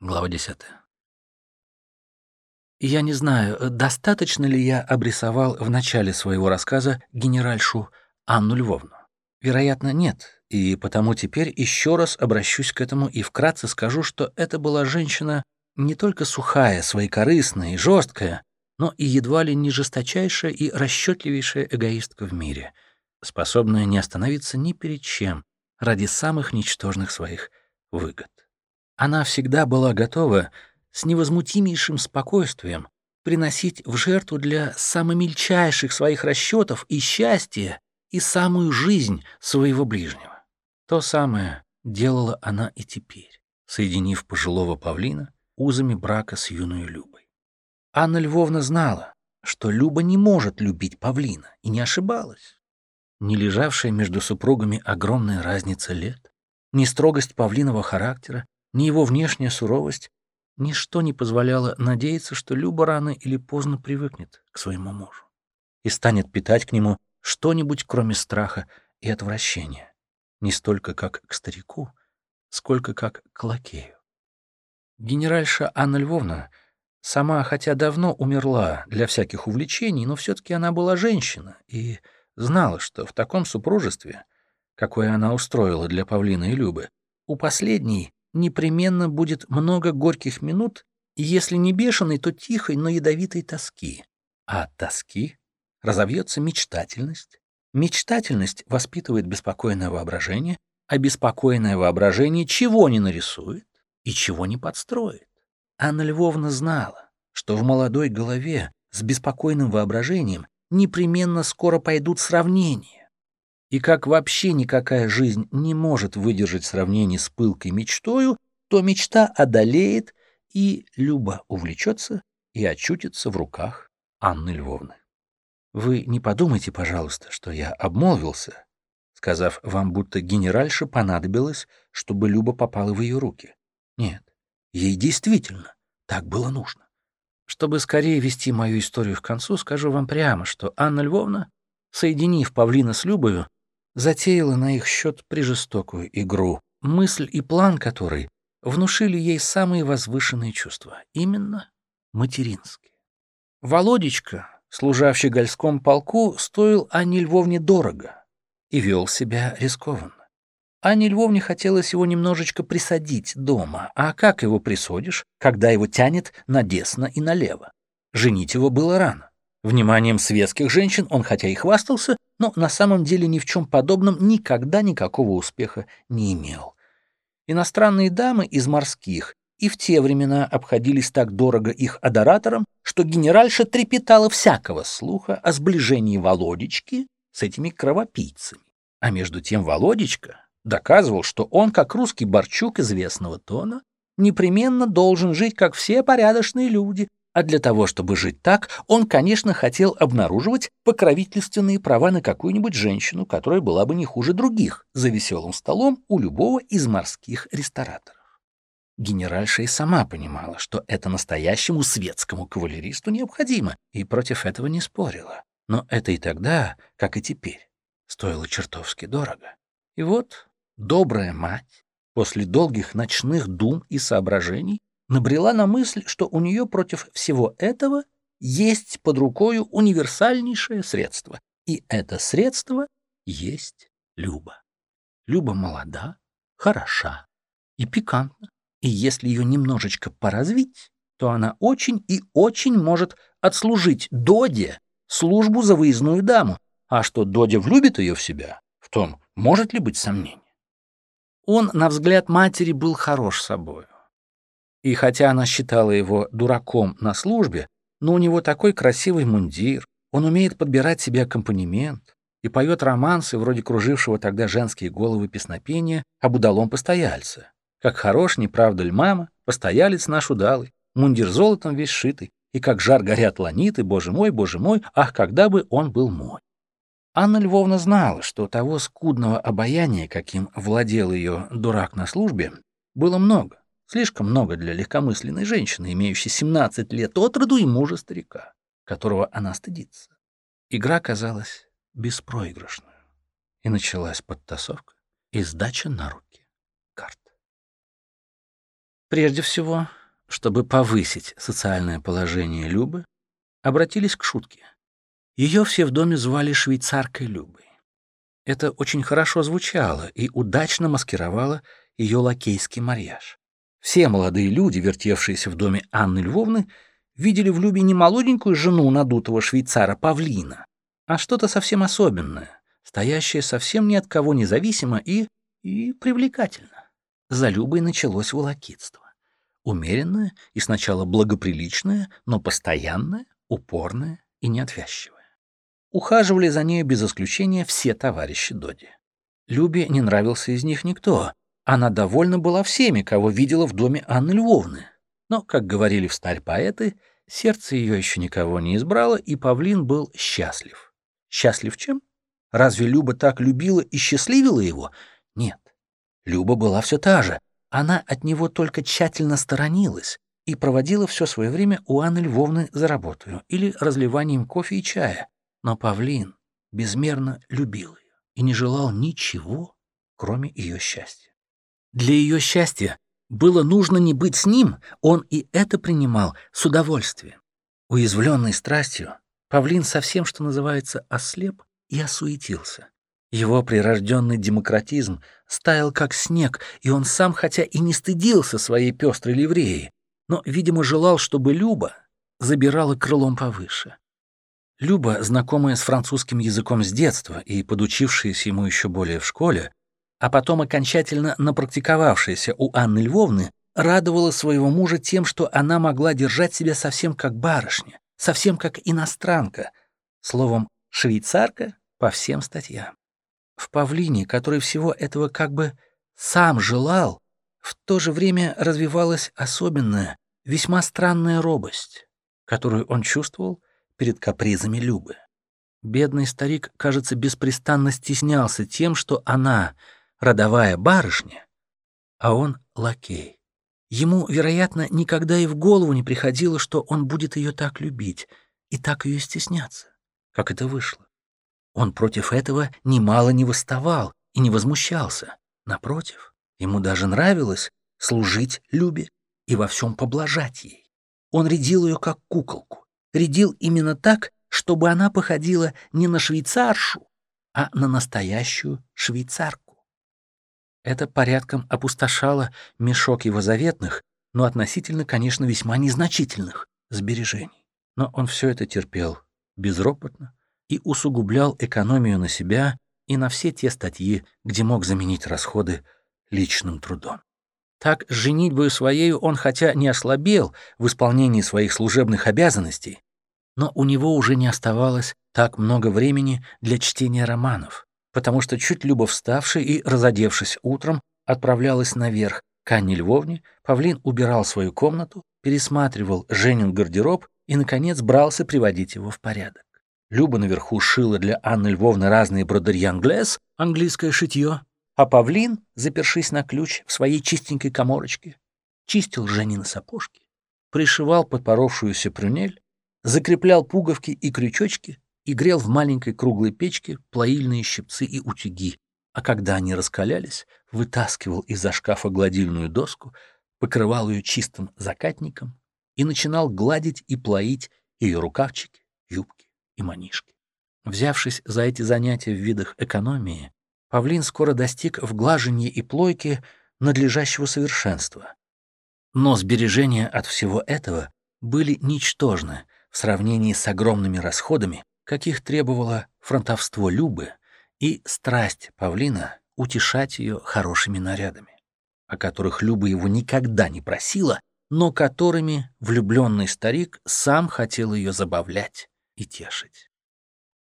Глава 10. Я не знаю, достаточно ли я обрисовал в начале своего рассказа генеральшу Анну Львовну. Вероятно, нет, и потому теперь еще раз обращусь к этому и вкратце скажу, что это была женщина не только сухая, своекорыстная и жесткая, но и едва ли не жесточайшая и расчетливейшая эгоистка в мире, способная не остановиться ни перед чем ради самых ничтожных своих выгод. Она всегда была готова с невозмутимейшим спокойствием приносить в жертву для самомельчайших своих расчетов и счастья и самую жизнь своего ближнего. То самое делала она и теперь, соединив пожилого павлина узами брака с юной Любой. Анна Львовна знала, что Люба не может любить павлина, и не ошибалась. Не лежавшая между супругами огромная разница лет, ни строгость павлиного характера, ни его внешняя суровость, ничто не позволяло надеяться, что Люба рано или поздно привыкнет к своему мужу и станет питать к нему что-нибудь, кроме страха и отвращения, не столько как к старику, сколько как к лакею. Генеральша Анна Львовна сама, хотя давно умерла для всяких увлечений, но все-таки она была женщина и знала, что в таком супружестве, какое она устроила для Павлины и Любы, у последней непременно будет много горьких минут, если не бешеной, то тихой, но ядовитой тоски. А от тоски разовьется мечтательность. Мечтательность воспитывает беспокойное воображение, а беспокойное воображение чего не нарисует и чего не подстроит. Анна Львовна знала, что в молодой голове с беспокойным воображением непременно скоро пойдут сравнения, и как вообще никакая жизнь не может выдержать сравнение с пылкой мечтою, то мечта одолеет, и Люба увлечется и очутится в руках Анны Львовны. Вы не подумайте, пожалуйста, что я обмолвился, сказав вам, будто генеральше понадобилось, чтобы Люба попала в ее руки. Нет, ей действительно так было нужно. Чтобы скорее вести мою историю к концу, скажу вам прямо, что Анна Львовна, соединив Павлина с Любою, затеяла на их счет прижестокую игру, мысль и план которой внушили ей самые возвышенные чувства, именно материнские. Володечка, служавший гольском полку, стоил Анне Львовне дорого и вел себя рискованно. Анне Львовне хотелось его немножечко присадить дома, а как его присадишь, когда его тянет надесно и налево? Женить его было рано. Вниманием светских женщин он хотя и хвастался, но на самом деле ни в чем подобном никогда никакого успеха не имел. Иностранные дамы из морских и в те времена обходились так дорого их адораторам, что генеральша трепетала всякого слуха о сближении Володечки с этими кровопийцами. А между тем Володечка доказывал, что он, как русский борчук известного тона, непременно должен жить, как все порядочные люди, а для того, чтобы жить так, он, конечно, хотел обнаруживать покровительственные права на какую-нибудь женщину, которая была бы не хуже других, за веселым столом у любого из морских рестораторов. Генеральша и сама понимала, что это настоящему светскому кавалеристу необходимо, и против этого не спорила. Но это и тогда, как и теперь, стоило чертовски дорого. И вот добрая мать, после долгих ночных дум и соображений, набрела на мысль, что у нее против всего этого есть под рукою универсальнейшее средство. И это средство есть Люба. Люба молода, хороша и пикантна. И если ее немножечко поразвить, то она очень и очень может отслужить Доде службу за выездную даму. А что Додя влюбит ее в себя, в том может ли быть сомнение? Он, на взгляд матери, был хорош собою. И хотя она считала его дураком на службе, но у него такой красивый мундир, он умеет подбирать себе аккомпанемент и поет романсы, вроде кружившего тогда женские головы песнопения об удалом постояльце. Как хорош, не правда ли, мама, постоялец наш удалый, мундир золотом весь шитый, и как жар горят ланиты, боже мой, боже мой, ах, когда бы он был мой. Анна Львовна знала, что того скудного обаяния, каким владел ее дурак на службе, было много. Слишком много для легкомысленной женщины, имеющей 17 лет от роду и мужа старика, которого она стыдится. Игра казалась беспроигрышной, и началась подтасовка и сдача на руки карт. Прежде всего, чтобы повысить социальное положение Любы, обратились к шутке. Ее все в доме звали швейцаркой Любой. Это очень хорошо звучало и удачно маскировало ее лакейский марьяж. Все молодые люди, вертевшиеся в доме Анны Львовны, видели в Любе не молоденькую жену надутого швейцара Павлина, а что-то совсем особенное, стоящее совсем ни от кого независимо и... и привлекательно. За Любой началось волокитство. Умеренное и сначала благоприличное, но постоянное, упорное и неотвязчивое. Ухаживали за нею без исключения все товарищи Доди. Любе не нравился из них никто. Она довольна была всеми, кого видела в доме Анны Львовны. Но, как говорили в старь поэты, сердце ее еще никого не избрало, и Павлин был счастлив. Счастлив чем? Разве Люба так любила и счастливила его? Нет. Люба была все та же. Она от него только тщательно сторонилась и проводила все свое время у Анны Львовны за работой или разливанием кофе и чая. Но Павлин безмерно любил ее и не желал ничего, кроме ее счастья. Для ее счастья было нужно не быть с ним, он и это принимал с удовольствием. Уязвленный страстью, Павлин совсем, что называется, ослеп и осуетился. Его прирожденный демократизм стаял как снег, и он сам, хотя и не стыдился своей пестрой ливреи, но, видимо, желал, чтобы Люба забирала крылом повыше. Люба, знакомая с французским языком с детства и подучившаяся ему еще более в школе, а потом окончательно напрактиковавшаяся у Анны Львовны, радовала своего мужа тем, что она могла держать себя совсем как барышня, совсем как иностранка, словом, швейцарка по всем статьям. В Павлине, который всего этого как бы сам желал, в то же время развивалась особенная, весьма странная робость, которую он чувствовал перед капризами Любы. Бедный старик, кажется, беспрестанно стеснялся тем, что она — родовая барышня, а он лакей. Ему, вероятно, никогда и в голову не приходило, что он будет ее так любить и так ее стесняться, как это вышло. Он против этого немало не восставал и не возмущался. Напротив, ему даже нравилось служить Любе и во всем поблажать ей. Он рядил ее как куколку, рядил именно так, чтобы она походила не на швейцаршу, а на настоящую швейцарку. Это порядком опустошало мешок его заветных, но относительно, конечно, весьма незначительных сбережений. Но он все это терпел безропотно и усугублял экономию на себя и на все те статьи, где мог заменить расходы личным трудом. Так, женитьбою своею он хотя не ослабел в исполнении своих служебных обязанностей, но у него уже не оставалось так много времени для чтения романов, потому что чуть Люба вставший и разодевшись утром, отправлялась наверх к Анне Львовне, Павлин убирал свою комнату, пересматривал Женин гардероб и, наконец, брался приводить его в порядок. Люба наверху шила для Анны Львовны разные бродерьи англес, английское шитье, а Павлин, запершись на ключ в своей чистенькой коморочке, чистил Женины сапожки, пришивал подпоровшуюся прюнель, закреплял пуговки и крючочки, и грел в маленькой круглой печке плоильные щипцы и утюги, а когда они раскалялись, вытаскивал из-за шкафа гладильную доску, покрывал ее чистым закатником и начинал гладить и плоить ее рукавчики, юбки и манишки. Взявшись за эти занятия в видах экономии, Павлин скоро достиг в глажении и плойке надлежащего совершенства. Но сбережения от всего этого были ничтожны в сравнении с огромными расходами, каких требовало фронтовство Любы и страсть павлина утешать ее хорошими нарядами, о которых Люба его никогда не просила, но которыми влюбленный старик сам хотел ее забавлять и тешить.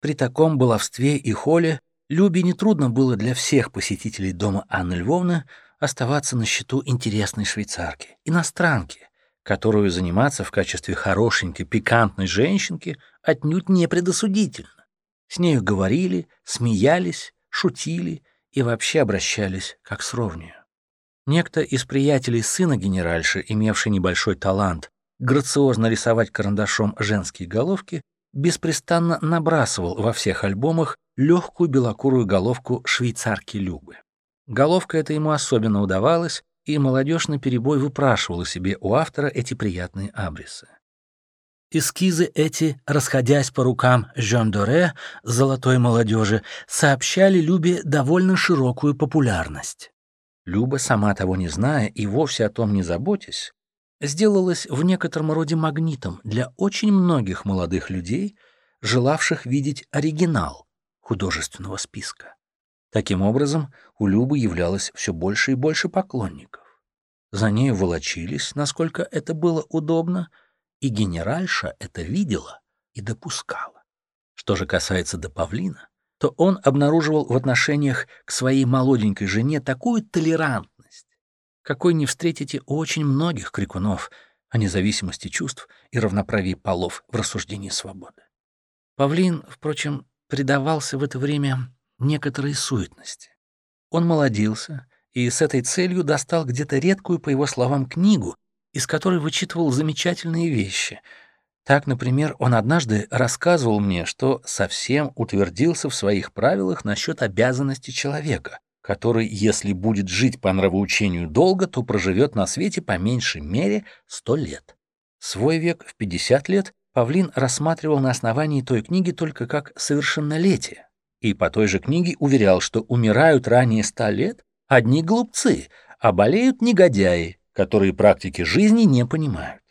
При таком баловстве и холе Любе нетрудно было для всех посетителей дома Анны Львовны оставаться на счету интересной швейцарки, иностранки, которую заниматься в качестве хорошенькой, пикантной женщинки отнюдь не предосудительно. С нею говорили, смеялись, шутили и вообще обращались как с ровнею. Некто из приятелей сына генеральши, имевший небольшой талант грациозно рисовать карандашом женские головки, беспрестанно набрасывал во всех альбомах легкую белокурую головку швейцарки Любы. Головка эта ему особенно удавалась, и молодежь наперебой выпрашивала себе у автора эти приятные абрисы. Эскизы эти, расходясь по рукам Жан Доре, золотой молодежи, сообщали Любе довольно широкую популярность. Люба, сама того не зная и вовсе о том не заботясь, сделалась в некотором роде магнитом для очень многих молодых людей, желавших видеть оригинал художественного списка. Таким образом, у Любы являлось все больше и больше поклонников. За нею волочились, насколько это было удобно, и генеральша это видела и допускала. Что же касается до Павлина, то он обнаруживал в отношениях к своей молоденькой жене такую толерантность, какой не встретите у очень многих крикунов о независимости чувств и равноправии полов в рассуждении свободы. Павлин, впрочем, предавался в это время некоторой суетности. Он молодился и с этой целью достал где-то редкую, по его словам, книгу, из которой вычитывал замечательные вещи. Так, например, он однажды рассказывал мне, что совсем утвердился в своих правилах насчет обязанности человека, который, если будет жить по нравоучению долго, то проживет на свете по меньшей мере сто лет. Свой век в 50 лет Павлин рассматривал на основании той книги только как совершеннолетие, и по той же книге уверял, что умирают ранее ста лет одни глупцы, а болеют негодяи, которые практики жизни не понимают.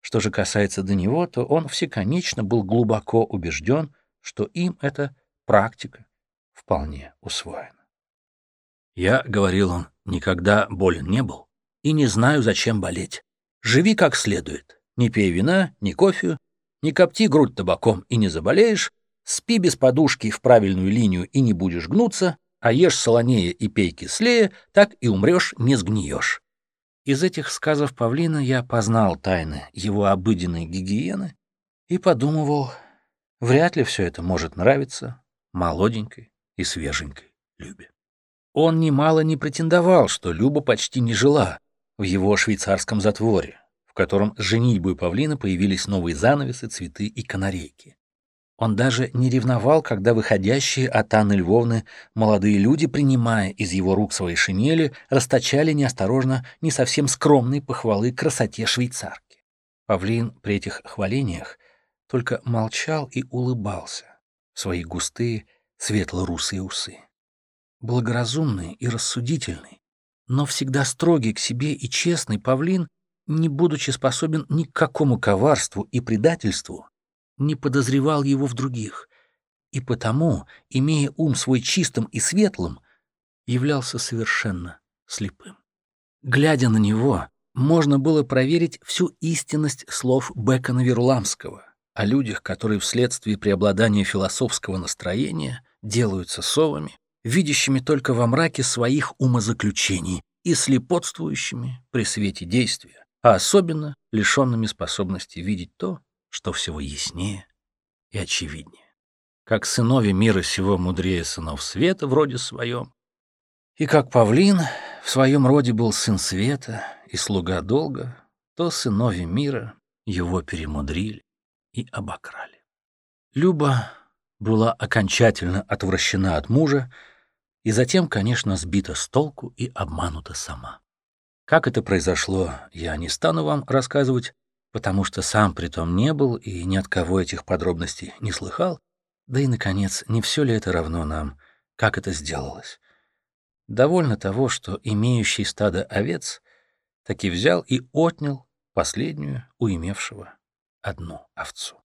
Что же касается до него, то он всеконечно был глубоко убежден, что им эта практика вполне усвоена. Я, — говорил он, — никогда болен не был и не знаю, зачем болеть. Живи как следует, не пей вина, ни кофе, не копти грудь табаком и не заболеешь, спи без подушки в правильную линию и не будешь гнуться, а ешь солонее и пей кислее, так и умрешь, не сгниешь. Из этих сказов павлина я познал тайны его обыденной гигиены и подумывал, вряд ли все это может нравиться молоденькой и свеженькой Любе. Он немало не претендовал, что Люба почти не жила в его швейцарском затворе, в котором с женитьбой павлина появились новые занавесы, цветы и канарейки. Он даже не ревновал, когда выходящие от Анны Львовны молодые люди, принимая из его рук свои шинели, расточали неосторожно не совсем скромные похвалы красоте швейцарки. Павлин при этих хвалениях только молчал и улыбался в свои густые светло-русые усы. Благоразумный и рассудительный, но всегда строгий к себе и честный павлин, не будучи способен ни к какому коварству и предательству, не подозревал его в других, и потому, имея ум свой чистым и светлым, являлся совершенно слепым. Глядя на него, можно было проверить всю истинность слов Бекона Веруламского о людях, которые вследствие преобладания философского настроения делаются совами, видящими только во мраке своих умозаключений и слепотствующими при свете действия, а особенно лишенными способности видеть то, что всего яснее и очевиднее. Как сынови мира сего мудрее сынов света в роде своем, и как павлин в своем роде был сын света и слуга долга, то сынови мира его перемудрили и обокрали. Люба была окончательно отвращена от мужа и затем, конечно, сбита с толку и обманута сама. Как это произошло, я не стану вам рассказывать, потому что сам притом не был и ни от кого этих подробностей не слыхал, да и, наконец, не все ли это равно нам, как это сделалось. Довольно того, что имеющий стадо овец таки взял и отнял последнюю у имевшего одну овцу.